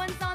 everyone's